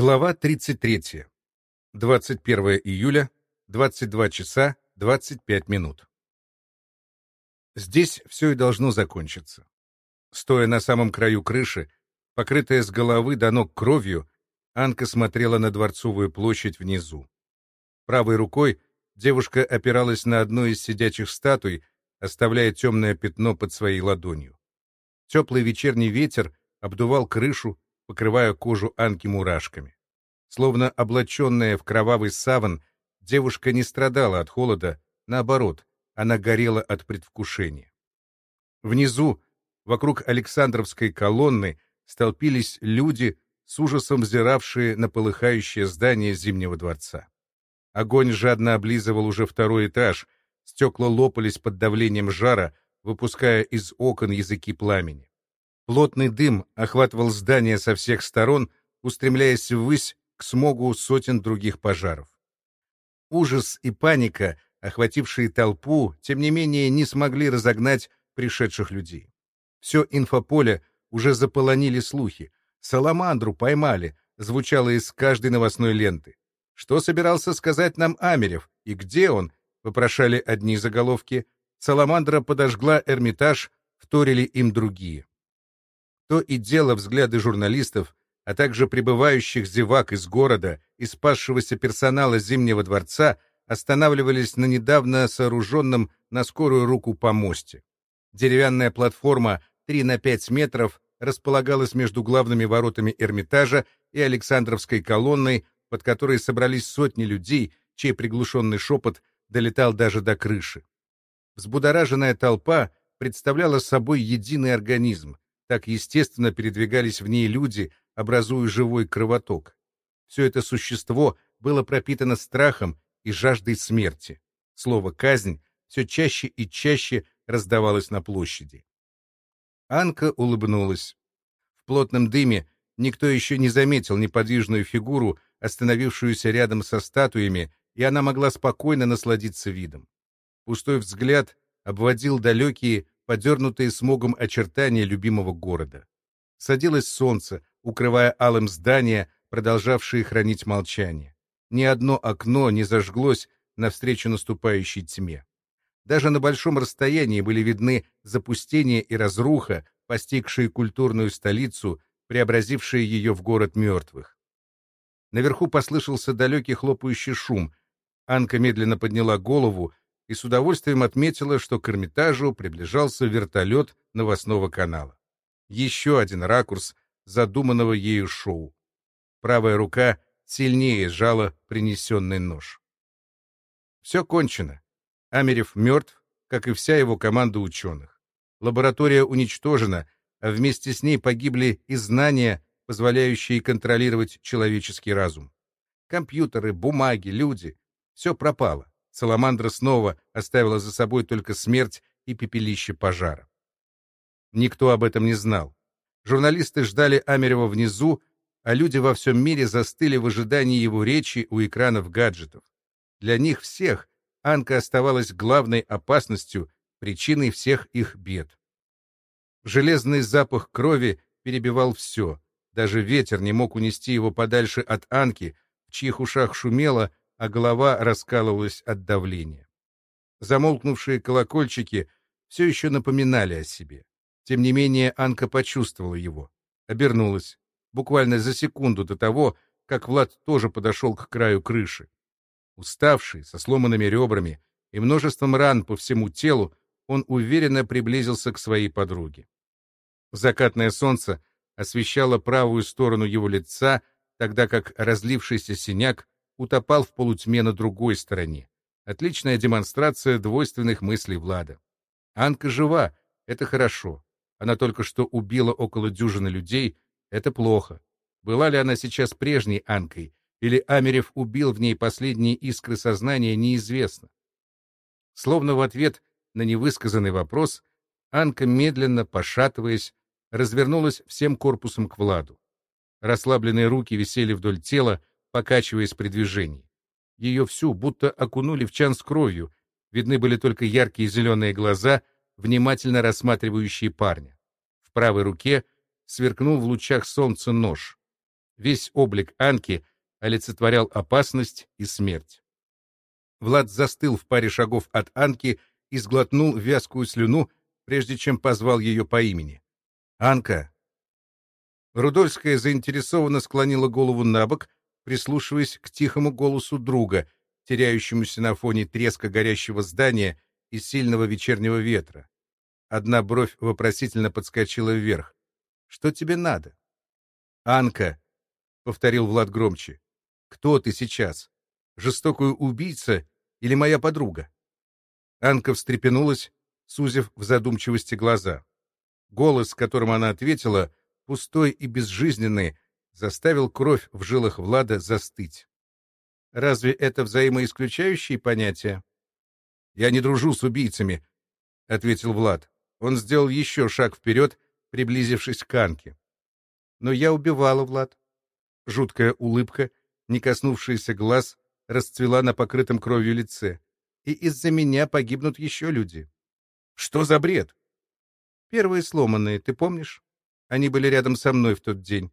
Глава 33. 21 июля, 22 часа 25 минут. Здесь все и должно закончиться. Стоя на самом краю крыши, покрытая с головы до ног кровью, Анка смотрела на Дворцовую площадь внизу. Правой рукой девушка опиралась на одну из сидячих статуй, оставляя темное пятно под своей ладонью. Теплый вечерний ветер обдувал крышу, покрывая кожу Анки мурашками. Словно облаченная в кровавый саван, девушка не страдала от холода, наоборот, она горела от предвкушения. Внизу, вокруг Александровской колонны, столпились люди, с ужасом взиравшие на полыхающее здание Зимнего дворца. Огонь жадно облизывал уже второй этаж, стекла лопались под давлением жара, выпуская из окон языки пламени. Плотный дым охватывал здание со всех сторон, устремляясь ввысь к смогу сотен других пожаров. Ужас и паника, охватившие толпу, тем не менее не смогли разогнать пришедших людей. Все инфополе уже заполонили слухи. «Саламандру поймали», звучало из каждой новостной ленты. «Что собирался сказать нам Амерев? И где он?» — вопрошали одни заголовки. «Саламандра подожгла Эрмитаж», вторили им другие то и дело взгляды журналистов, а также прибывающих зевак из города и спасшегося персонала Зимнего дворца останавливались на недавно сооруженном на скорую руку помосте. Деревянная платформа 3 на 5 метров располагалась между главными воротами Эрмитажа и Александровской колонной, под которой собрались сотни людей, чей приглушенный шепот долетал даже до крыши. Взбудораженная толпа представляла собой единый организм, так естественно передвигались в ней люди, образуя живой кровоток. Все это существо было пропитано страхом и жаждой смерти. Слово «казнь» все чаще и чаще раздавалось на площади. Анка улыбнулась. В плотном дыме никто еще не заметил неподвижную фигуру, остановившуюся рядом со статуями, и она могла спокойно насладиться видом. Пустой взгляд обводил далекие, подернутые смогом очертания любимого города. Садилось солнце, укрывая алым здания, продолжавшие хранить молчание. Ни одно окно не зажглось навстречу наступающей тьме. Даже на большом расстоянии были видны запустение и разруха, постигшие культурную столицу, преобразившие ее в город мертвых. Наверху послышался далекий хлопающий шум. Анка медленно подняла голову и с удовольствием отметила, что к Эрмитажу приближался вертолет новостного канала. Еще один ракурс задуманного ею шоу. Правая рука сильнее сжала принесенный нож. Все кончено. Амерев мертв, как и вся его команда ученых. Лаборатория уничтожена, а вместе с ней погибли и знания, позволяющие контролировать человеческий разум. Компьютеры, бумаги, люди — все пропало. Саламандра снова оставила за собой только смерть и пепелище пожара. Никто об этом не знал. Журналисты ждали Амерева внизу, а люди во всем мире застыли в ожидании его речи у экранов гаджетов. Для них всех Анка оставалась главной опасностью, причиной всех их бед. Железный запах крови перебивал все. Даже ветер не мог унести его подальше от Анки, в чьих ушах шумело, а голова раскалывалась от давления. Замолкнувшие колокольчики все еще напоминали о себе. Тем не менее Анка почувствовала его, обернулась, буквально за секунду до того, как Влад тоже подошел к краю крыши. Уставший, со сломанными ребрами и множеством ран по всему телу, он уверенно приблизился к своей подруге. Закатное солнце освещало правую сторону его лица, тогда как разлившийся синяк утопал в полутьме на другой стороне. Отличная демонстрация двойственных мыслей Влада. Анка жива, это хорошо. Она только что убила около дюжины людей, это плохо. Была ли она сейчас прежней Анкой, или Амерев убил в ней последние искры сознания, неизвестно. Словно в ответ на невысказанный вопрос, Анка, медленно, пошатываясь, развернулась всем корпусом к Владу. Расслабленные руки висели вдоль тела, покачиваясь при движении. Ее всю будто окунули в чан с кровью, видны были только яркие зеленые глаза, внимательно рассматривающие парня. В правой руке сверкнул в лучах солнца нож. Весь облик Анки олицетворял опасность и смерть. Влад застыл в паре шагов от Анки и сглотнул вязкую слюну, прежде чем позвал ее по имени. «Анка!» Рудольская заинтересованно склонила голову на бок, прислушиваясь к тихому голосу друга, теряющемуся на фоне треска горящего здания и сильного вечернего ветра. Одна бровь вопросительно подскочила вверх. «Что тебе надо?» «Анка!» — повторил Влад громче. «Кто ты сейчас? Жестокую убийца или моя подруга?» Анка встрепенулась, сузив в задумчивости глаза. Голос, которым она ответила, пустой и безжизненный, заставил кровь в жилах Влада застыть. Разве это взаимоисключающие понятия? «Я не дружу с убийцами», — ответил Влад. Он сделал еще шаг вперед, приблизившись к Анке. «Но я убивала, Влад». Жуткая улыбка, не коснувшаяся глаз, расцвела на покрытом кровью лице. «И из-за меня погибнут еще люди». «Что за бред?» «Первые сломанные, ты помнишь? Они были рядом со мной в тот день».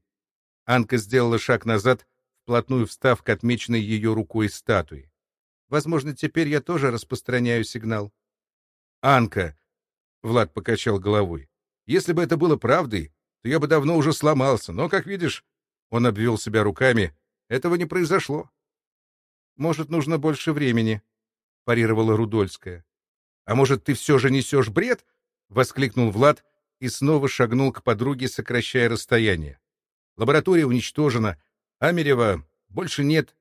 Анка сделала шаг назад, вплотную встав к отмеченной ее рукой статуи. «Возможно, теперь я тоже распространяю сигнал». «Анка!» — Влад покачал головой. «Если бы это было правдой, то я бы давно уже сломался, но, как видишь, он обвел себя руками, этого не произошло. Может, нужно больше времени, парировала Рудольская. А может, ты все же несешь бред? воскликнул Влад и снова шагнул к подруге, сокращая расстояние. Лаборатория уничтожена, Амерева больше нет.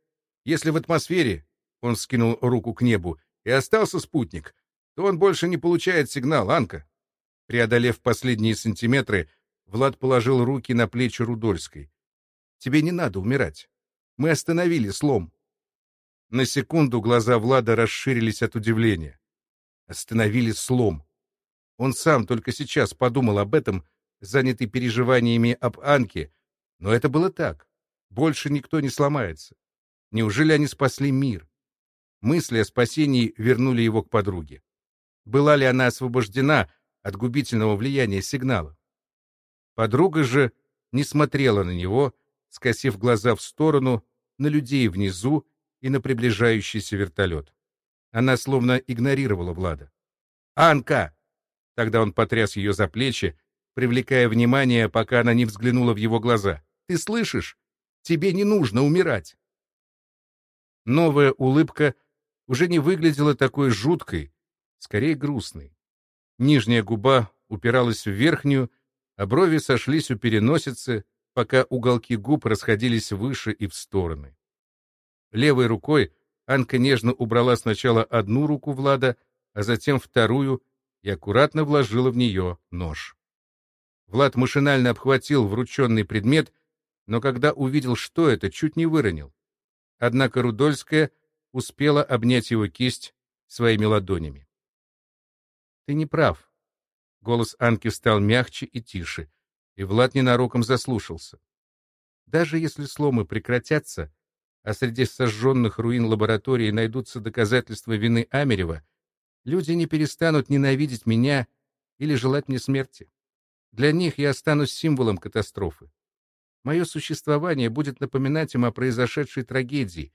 Если в атмосфере, он скинул руку к небу, и остался спутник, то он больше не получает сигнал, Анка. Преодолев последние сантиметры, Влад положил руки на плечи Рудольской. «Тебе не надо умирать. Мы остановили слом». На секунду глаза Влада расширились от удивления. Остановили слом. Он сам только сейчас подумал об этом, занятый переживаниями об Анке, но это было так. Больше никто не сломается. Неужели они спасли мир? Мысли о спасении вернули его к подруге. Была ли она освобождена от губительного влияния сигнала? Подруга же не смотрела на него, скосив глаза в сторону, на людей внизу и на приближающийся вертолет. Она словно игнорировала Влада. «Анка!» Тогда он потряс ее за плечи, привлекая внимание, пока она не взглянула в его глаза. «Ты слышишь? Тебе не нужно умирать!» Новая улыбка уже не выглядела такой жуткой, скорее грустной. Нижняя губа упиралась в верхнюю, а брови сошлись у переносицы, пока уголки губ расходились выше и в стороны. Левой рукой Анка нежно убрала сначала одну руку Влада, а затем вторую и аккуратно вложила в нее нож. Влад машинально обхватил врученный предмет, но когда увидел, что это, чуть не выронил. Однако Рудольская успела обнять его кисть своими ладонями. «Ты не прав», Голос Анки стал мягче и тише, и Влад ненароком заслушался. Даже если сломы прекратятся, а среди сожженных руин лаборатории найдутся доказательства вины Амерева, люди не перестанут ненавидеть меня или желать мне смерти. Для них я останусь символом катастрофы. Мое существование будет напоминать им о произошедшей трагедии,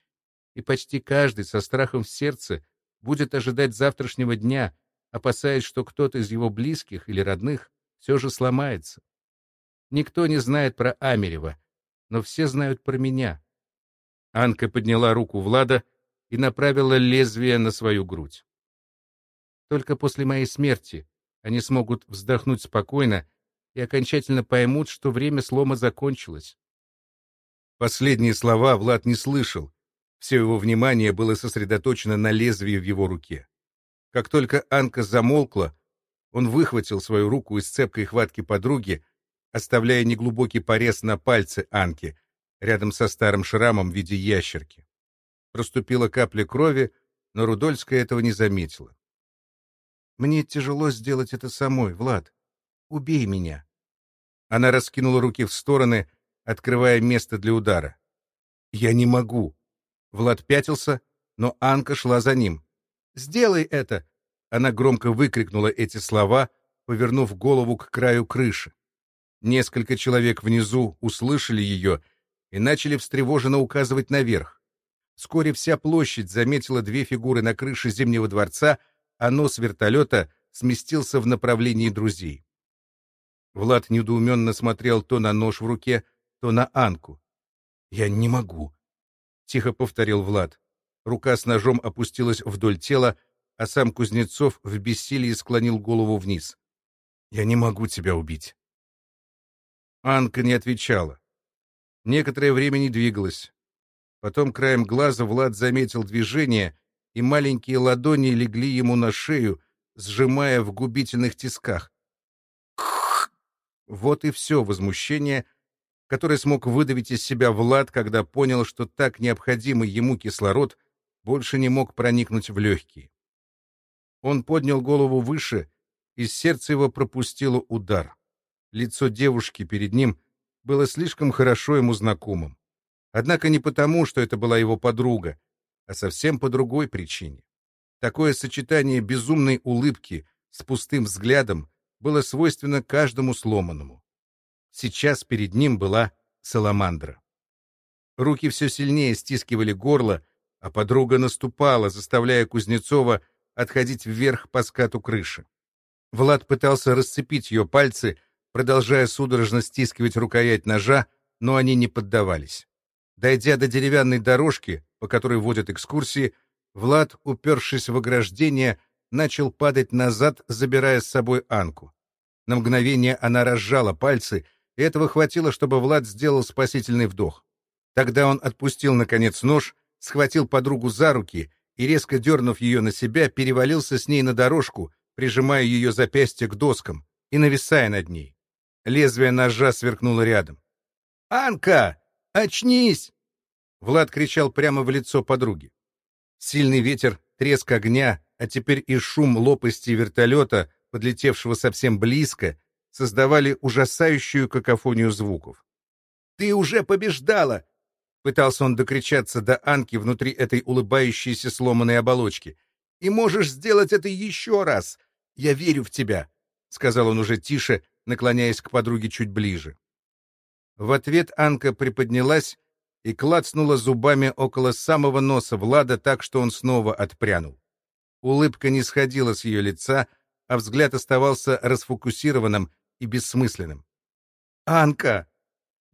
и почти каждый со страхом в сердце будет ожидать завтрашнего дня, опасаясь, что кто-то из его близких или родных все же сломается. Никто не знает про Амерева, но все знают про меня. Анка подняла руку Влада и направила лезвие на свою грудь. Только после моей смерти они смогут вздохнуть спокойно и окончательно поймут, что время слома закончилось. Последние слова Влад не слышал. Все его внимание было сосредоточено на лезвии в его руке. Как только Анка замолкла, он выхватил свою руку из цепкой хватки подруги, оставляя неглубокий порез на пальце Анки, рядом со старым шрамом в виде ящерки. Проступила капля крови, но Рудольская этого не заметила. «Мне тяжело сделать это самой, Влад. Убей меня». Она раскинула руки в стороны, открывая место для удара. «Я не могу». Влад пятился, но Анка шла за ним. Сделай это!» Она громко выкрикнула эти слова, повернув голову к краю крыши. Несколько человек внизу услышали ее и начали встревоженно указывать наверх. Вскоре вся площадь заметила две фигуры на крыше Зимнего дворца, а нос вертолета сместился в направлении друзей. Влад недоуменно смотрел то на нож в руке, то на Анку. «Я не могу», — тихо повторил Влад. Рука с ножом опустилась вдоль тела, а сам Кузнецов в бессилии склонил голову вниз. «Я не могу тебя убить». Анка не отвечала. Некоторое время не двигалась. Потом краем глаза Влад заметил движение, и маленькие ладони легли ему на шею, сжимая в губительных тисках. Вот и все возмущение, которое смог выдавить из себя Влад, когда понял, что так необходимый ему кислород больше не мог проникнуть в легкие. Он поднял голову выше, и сердце его пропустило удар. Лицо девушки перед ним было слишком хорошо ему знакомым. Однако не потому, что это была его подруга, а совсем по другой причине. Такое сочетание безумной улыбки с пустым взглядом было свойственно каждому сломанному. Сейчас перед ним была саламандра. Руки все сильнее стискивали горло, а подруга наступала, заставляя Кузнецова отходить вверх по скату крыши. Влад пытался расцепить ее пальцы, продолжая судорожно стискивать рукоять ножа, но они не поддавались. Дойдя до деревянной дорожки, по которой водят экскурсии, Влад, упершись в ограждение, начал падать назад, забирая с собой Анку. На мгновение она разжала пальцы, и этого хватило, чтобы Влад сделал спасительный вдох. Тогда он отпустил, наконец, нож, схватил подругу за руки и, резко дернув ее на себя, перевалился с ней на дорожку, прижимая ее запястье к доскам и нависая над ней. Лезвие ножа сверкнуло рядом. «Анка! Очнись!» Влад кричал прямо в лицо подруги. Сильный ветер, треск огня, а теперь и шум лопасти вертолета, подлетевшего совсем близко, создавали ужасающую какофонию звуков. «Ты уже побеждала!» Пытался он докричаться до Анки внутри этой улыбающейся сломанной оболочки. «И можешь сделать это еще раз! Я верю в тебя!» — сказал он уже тише, наклоняясь к подруге чуть ближе. В ответ Анка приподнялась и клацнула зубами около самого носа Влада так, что он снова отпрянул. Улыбка не сходила с ее лица, а взгляд оставался расфокусированным и бессмысленным. «Анка!»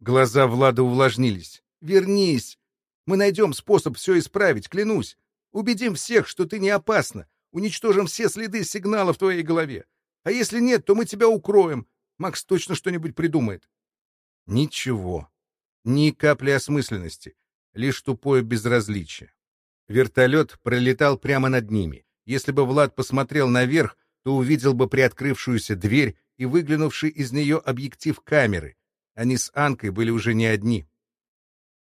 Глаза Влада увлажнились. «Вернись! Мы найдем способ все исправить, клянусь. Убедим всех, что ты не опасна. Уничтожим все следы сигнала в твоей голове. А если нет, то мы тебя укроем. Макс точно что-нибудь придумает». Ничего. Ни капли осмысленности, лишь тупое безразличие. Вертолет пролетал прямо над ними. Если бы Влад посмотрел наверх, то увидел бы приоткрывшуюся дверь и выглянувший из нее объектив камеры. Они с Анкой были уже не одни.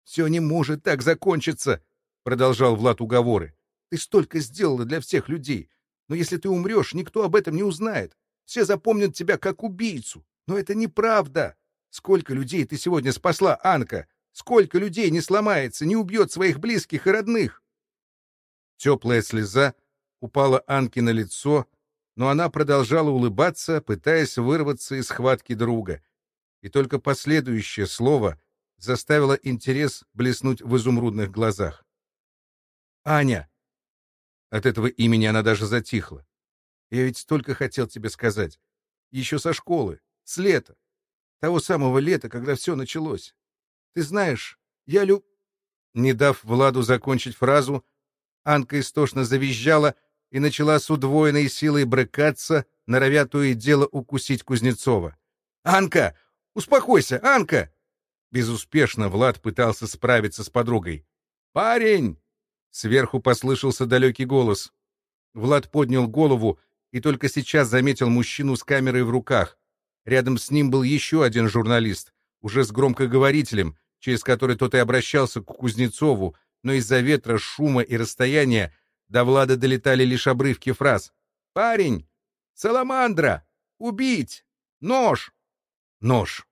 «Все не может так закончиться», — продолжал Влад уговоры. «Ты столько сделала для всех людей. Но если ты умрешь, никто об этом не узнает. Все запомнят тебя как убийцу. Но это неправда. Сколько людей ты сегодня спасла, Анка? Сколько людей не сломается, не убьет своих близких и родных?» Теплая слеза упала Анке на лицо, но она продолжала улыбаться, пытаясь вырваться из схватки друга. И только последующее слово заставило интерес блеснуть в изумрудных глазах. «Аня!» От этого имени она даже затихла. «Я ведь столько хотел тебе сказать. Еще со школы, с лета. Того самого лета, когда все началось. Ты знаешь, я люб...» Не дав Владу закончить фразу, Анка истошно завизжала и начала с удвоенной силой брыкаться, норовя то и дело укусить Кузнецова. «Анка! Успокойся, Анка!» Безуспешно Влад пытался справиться с подругой. «Парень!» Сверху послышался далекий голос. Влад поднял голову и только сейчас заметил мужчину с камерой в руках. Рядом с ним был еще один журналист, уже с громкоговорителем, через который тот и обращался к Кузнецову, но из-за ветра, шума и расстояния до Влада долетали лишь обрывки фраз. «Парень! Саламандра! Убить! Нож!» Нож.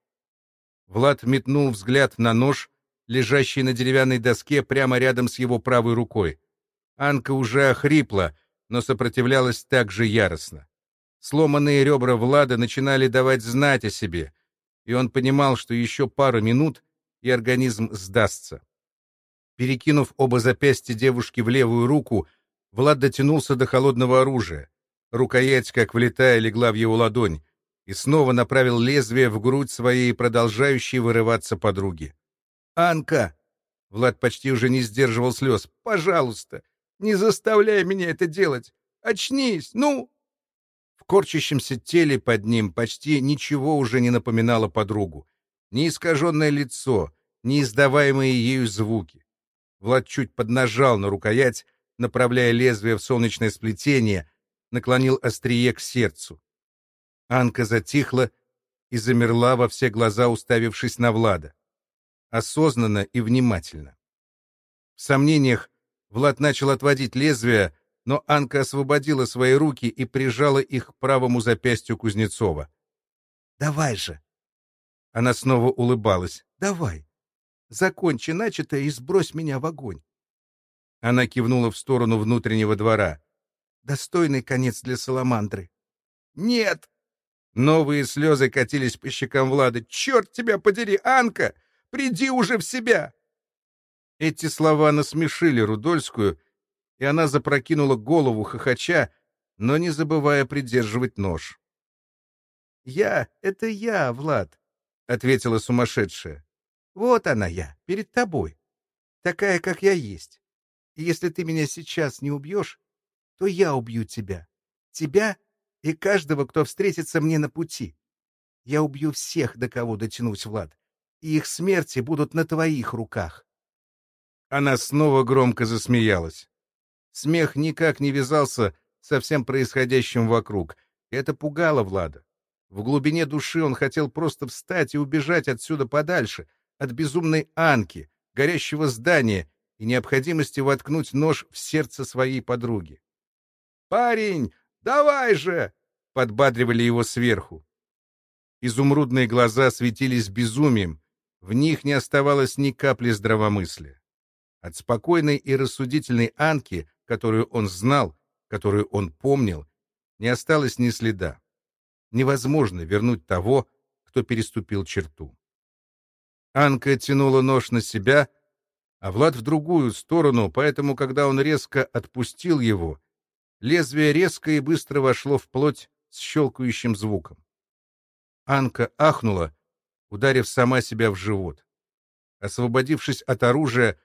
Влад метнул взгляд на нож, лежащий на деревянной доске прямо рядом с его правой рукой. Анка уже охрипла, но сопротивлялась так же яростно. Сломанные ребра Влада начинали давать знать о себе, и он понимал, что еще пару минут, и организм сдастся. Перекинув оба запястья девушки в левую руку, Влад дотянулся до холодного оружия. Рукоять, как влетая, легла в его ладонь, и снова направил лезвие в грудь своей продолжающей вырываться подруги. «Анка!» Влад почти уже не сдерживал слез. «Пожалуйста, не заставляй меня это делать! Очнись, ну!» В корчащемся теле под ним почти ничего уже не напоминало подругу. Ни искаженное лицо, ни издаваемые ею звуки. Влад чуть поднажал на рукоять, направляя лезвие в солнечное сплетение, наклонил острие к сердцу. Анка затихла и замерла во все глаза, уставившись на Влада. Осознанно и внимательно. В сомнениях Влад начал отводить лезвие, но Анка освободила свои руки и прижала их к правому запястью Кузнецова. «Давай же!» Она снова улыбалась. «Давай! Закончи начатое и сбрось меня в огонь!» Она кивнула в сторону внутреннего двора. «Достойный конец для Саламандры!» «Нет!» Новые слезы катились по щекам Влада. «Черт тебя подери, Анка! Приди уже в себя!» Эти слова насмешили Рудольскую, и она запрокинула голову хохоча, но не забывая придерживать нож. «Я — это я, Влад», — ответила сумасшедшая. «Вот она я, перед тобой, такая, как я есть. И если ты меня сейчас не убьешь, то я убью тебя. Тебя и каждого, кто встретится мне на пути. Я убью всех, до кого дотянусь, Влад, и их смерти будут на твоих руках». Она снова громко засмеялась. Смех никак не вязался со всем происходящим вокруг. Это пугало Влада. В глубине души он хотел просто встать и убежать отсюда подальше, от безумной Анки, горящего здания и необходимости воткнуть нож в сердце своей подруги. «Парень, давай же!» — подбадривали его сверху. Изумрудные глаза светились безумием, в них не оставалось ни капли здравомыслия. От спокойной и рассудительной Анки которую он знал, которую он помнил, не осталось ни следа. Невозможно вернуть того, кто переступил черту. Анка тянула нож на себя, а Влад в другую сторону, поэтому, когда он резко отпустил его, лезвие резко и быстро вошло в плоть с щелкающим звуком. Анка ахнула, ударив сама себя в живот. Освободившись от оружия,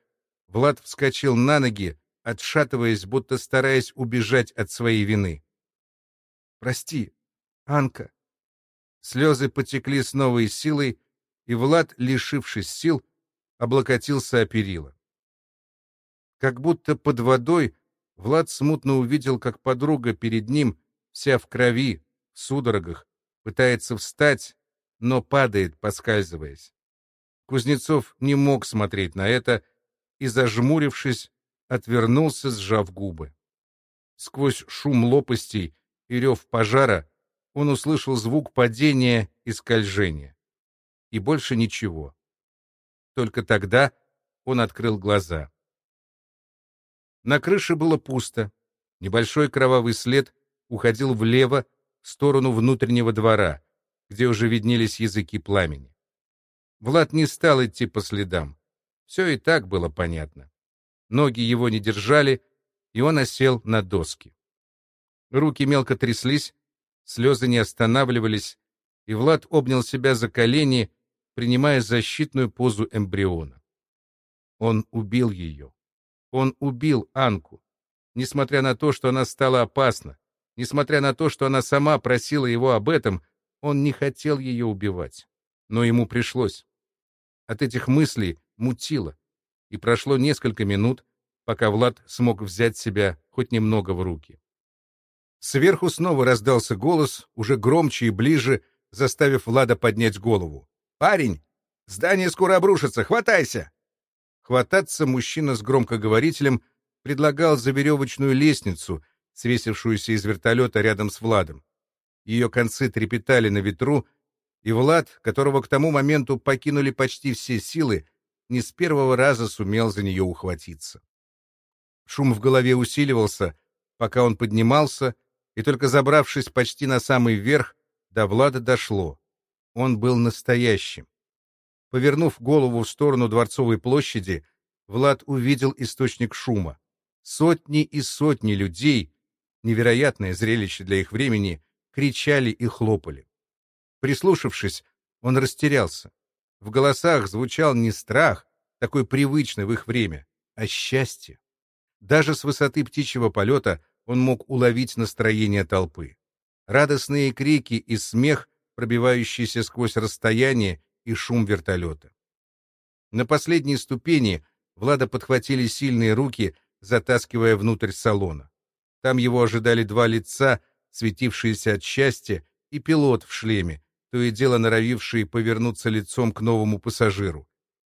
Влад вскочил на ноги, отшатываясь, будто стараясь убежать от своей вины. «Прости, Анка». Слезы потекли с новой силой, и Влад, лишившись сил, облокотился о перила. Как будто под водой Влад смутно увидел, как подруга перед ним, вся в крови, в судорогах, пытается встать, но падает, поскальзываясь. Кузнецов не мог смотреть на это и, зажмурившись, отвернулся, сжав губы. Сквозь шум лопастей и рев пожара он услышал звук падения и скольжения. И больше ничего. Только тогда он открыл глаза. На крыше было пусто. Небольшой кровавый след уходил влево, в сторону внутреннего двора, где уже виднелись языки пламени. Влад не стал идти по следам. Все и так было понятно. Ноги его не держали, и он осел на доски. Руки мелко тряслись, слезы не останавливались, и Влад обнял себя за колени, принимая защитную позу эмбриона. Он убил ее. Он убил Анку. Несмотря на то, что она стала опасна, несмотря на то, что она сама просила его об этом, он не хотел ее убивать. Но ему пришлось. От этих мыслей мутило и прошло несколько минут, пока Влад смог взять себя хоть немного в руки. Сверху снова раздался голос, уже громче и ближе, заставив Влада поднять голову. «Парень! Здание скоро обрушится! Хватайся!» Хвататься мужчина с громкоговорителем предлагал за веревочную лестницу, свесившуюся из вертолета рядом с Владом. Ее концы трепетали на ветру, и Влад, которого к тому моменту покинули почти все силы, не с первого раза сумел за нее ухватиться. Шум в голове усиливался, пока он поднимался, и только забравшись почти на самый верх, до Влада дошло. Он был настоящим. Повернув голову в сторону Дворцовой площади, Влад увидел источник шума. Сотни и сотни людей, невероятное зрелище для их времени, кричали и хлопали. Прислушавшись, он растерялся. В голосах звучал не страх, такой привычный в их время, а счастье. Даже с высоты птичьего полета он мог уловить настроение толпы. Радостные крики и смех, пробивающиеся сквозь расстояние и шум вертолета. На последней ступени Влада подхватили сильные руки, затаскивая внутрь салона. Там его ожидали два лица, светившиеся от счастья, и пилот в шлеме, то и дело норовивший повернуться лицом к новому пассажиру.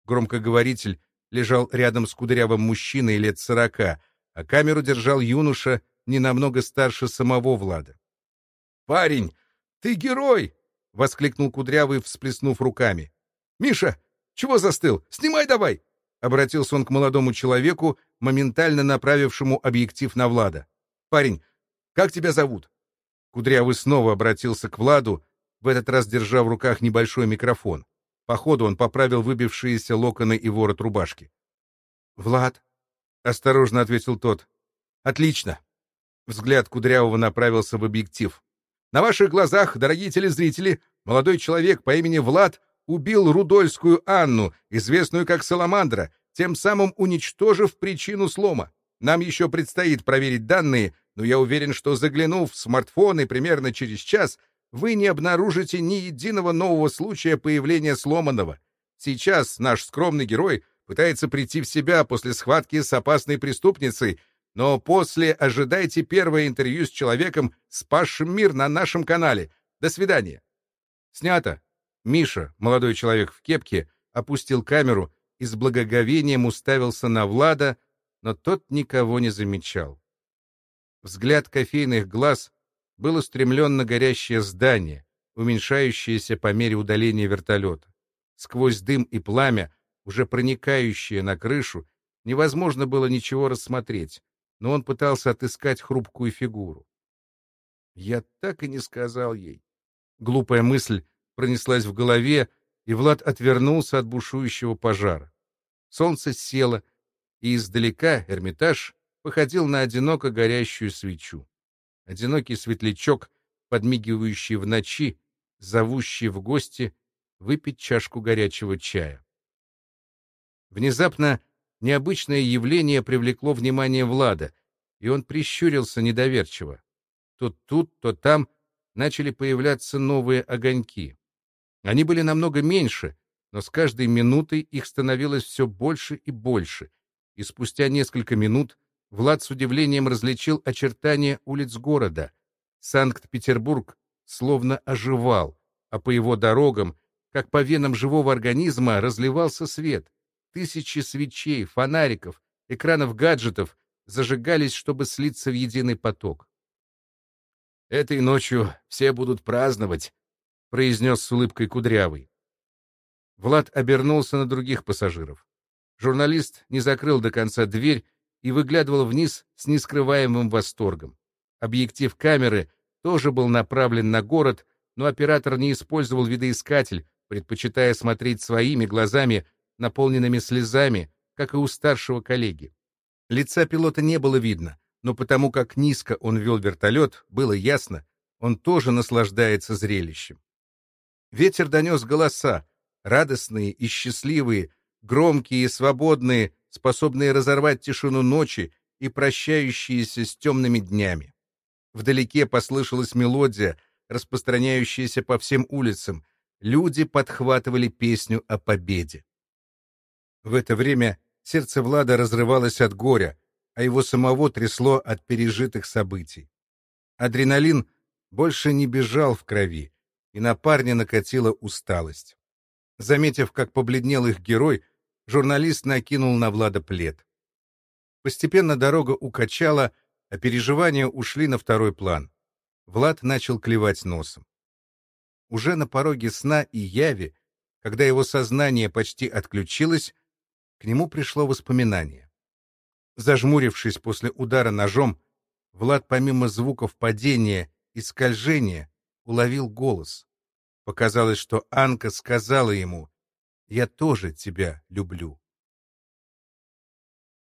Громкоговоритель лежал рядом с кудрявым мужчиной лет сорока, а камеру держал юноша, не намного старше самого Влада. «Парень, ты герой!» — воскликнул Кудрявый, всплеснув руками. «Миша, чего застыл? Снимай давай!» — обратился он к молодому человеку, моментально направившему объектив на Влада. «Парень, как тебя зовут?» Кудрявый снова обратился к Владу, в этот раз держа в руках небольшой микрофон. Походу он поправил выбившиеся локоны и ворот рубашки. «Влад», — осторожно ответил тот. «Отлично». Взгляд Кудрявого направился в объектив. «На ваших глазах, дорогие телезрители, молодой человек по имени Влад убил Рудольскую Анну, известную как Саламандра, тем самым уничтожив причину слома. Нам еще предстоит проверить данные, но я уверен, что заглянув в смартфоны примерно через час, вы не обнаружите ни единого нового случая появления сломанного. Сейчас наш скромный герой пытается прийти в себя после схватки с опасной преступницей, но после ожидайте первое интервью с человеком, спасшим мир на нашем канале. До свидания. Снято. Миша, молодой человек в кепке, опустил камеру и с благоговением уставился на Влада, но тот никого не замечал. Взгляд кофейных глаз был устремлен на горящее здание, уменьшающееся по мере удаления вертолета. Сквозь дым и пламя, уже проникающее на крышу, невозможно было ничего рассмотреть, но он пытался отыскать хрупкую фигуру. Я так и не сказал ей. Глупая мысль пронеслась в голове, и Влад отвернулся от бушующего пожара. Солнце село, и издалека Эрмитаж походил на одиноко горящую свечу одинокий светлячок, подмигивающий в ночи, зовущий в гости выпить чашку горячего чая. Внезапно необычное явление привлекло внимание Влада, и он прищурился недоверчиво. То тут, то там начали появляться новые огоньки. Они были намного меньше, но с каждой минутой их становилось все больше и больше, и спустя несколько минут Влад с удивлением различил очертания улиц города. Санкт-Петербург словно оживал, а по его дорогам, как по венам живого организма, разливался свет. Тысячи свечей, фонариков, экранов гаджетов зажигались, чтобы слиться в единый поток. «Этой ночью все будут праздновать», — произнес с улыбкой Кудрявый. Влад обернулся на других пассажиров. Журналист не закрыл до конца дверь и выглядывал вниз с нескрываемым восторгом. Объектив камеры тоже был направлен на город, но оператор не использовал видоискатель, предпочитая смотреть своими глазами, наполненными слезами, как и у старшего коллеги. Лица пилота не было видно, но потому как низко он вел вертолет, было ясно, он тоже наслаждается зрелищем. Ветер донес голоса, радостные и счастливые, громкие и свободные, способные разорвать тишину ночи и прощающиеся с темными днями. Вдалеке послышалась мелодия, распространяющаяся по всем улицам. Люди подхватывали песню о победе. В это время сердце Влада разрывалось от горя, а его самого трясло от пережитых событий. Адреналин больше не бежал в крови, и на парня накатила усталость. Заметив, как побледнел их герой, журналист накинул на Влада плед. Постепенно дорога укачала, а переживания ушли на второй план. Влад начал клевать носом. Уже на пороге сна и яви, когда его сознание почти отключилось, к нему пришло воспоминание. Зажмурившись после удара ножом, Влад помимо звуков падения и скольжения уловил голос. Показалось, что Анка сказала ему Я тоже тебя люблю.